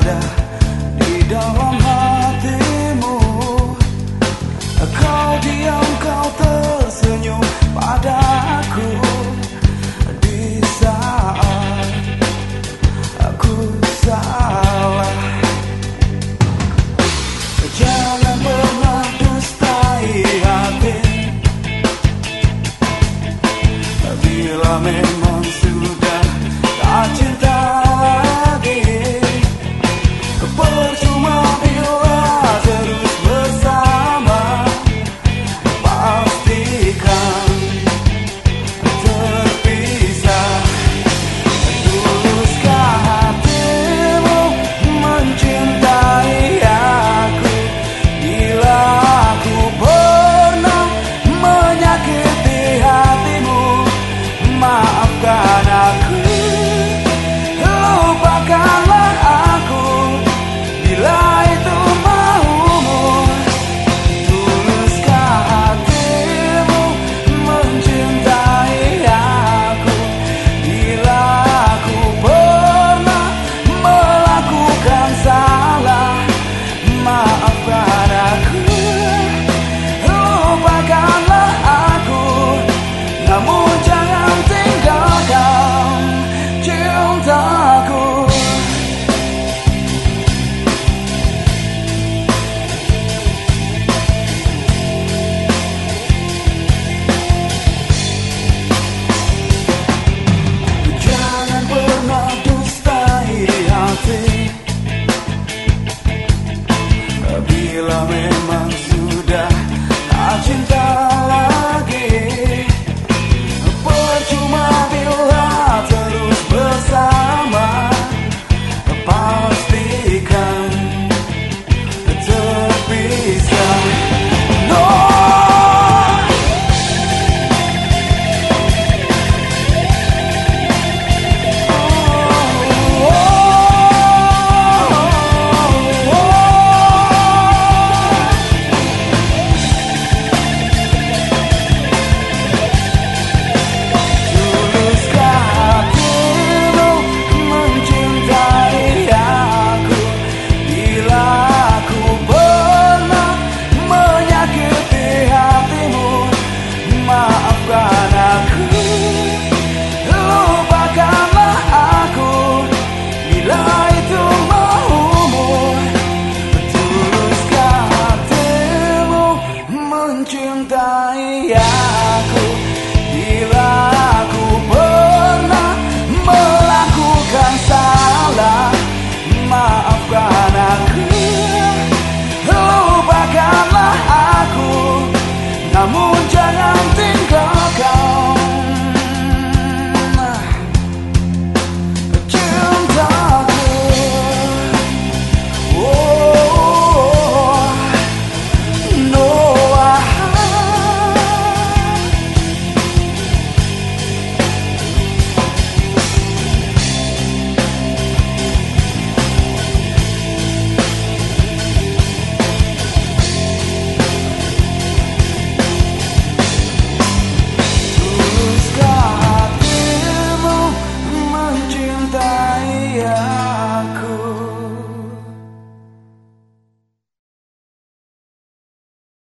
falha. háblame más.